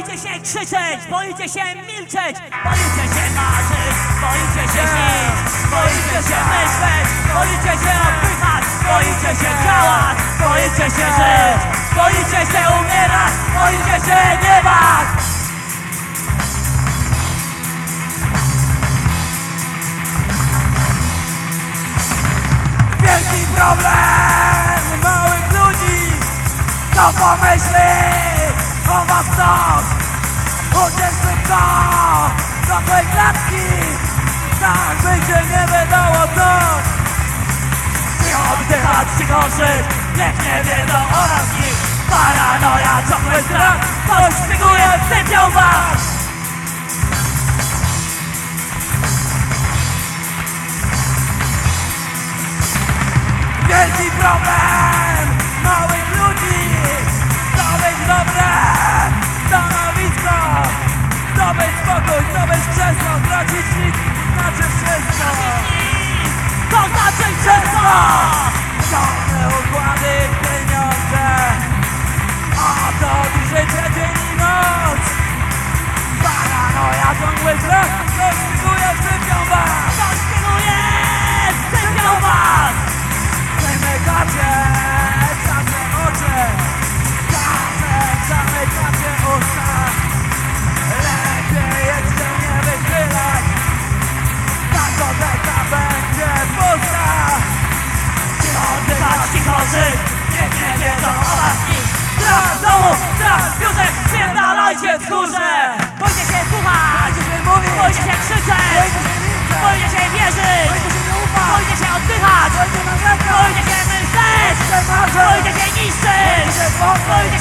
Boicie się krzyczeć, boicie się milczeć, boicie się marzyć, boicie się śnić, boicie się myśleć, boicie się odpychać, boicie się działać, boicie się żyć, boicie się umierać, boicie się nie bać. Wielki problem małych ludzi. Co pomyśli o was ktoś Uciec szybko do tej klatki Tak by się nie wydało coś Cicho oddychać, cicho żyć, niech nie wiedzą o nas nikt. Paranoja, ciągły strach, ktoś szpieguje, sypią was. Wielki problem chórze Boję się słuchać, boję się krzyczeć Boję się wierzyć, boję się oddychać Boję się myśleć, boję się niszczyć Bojcie się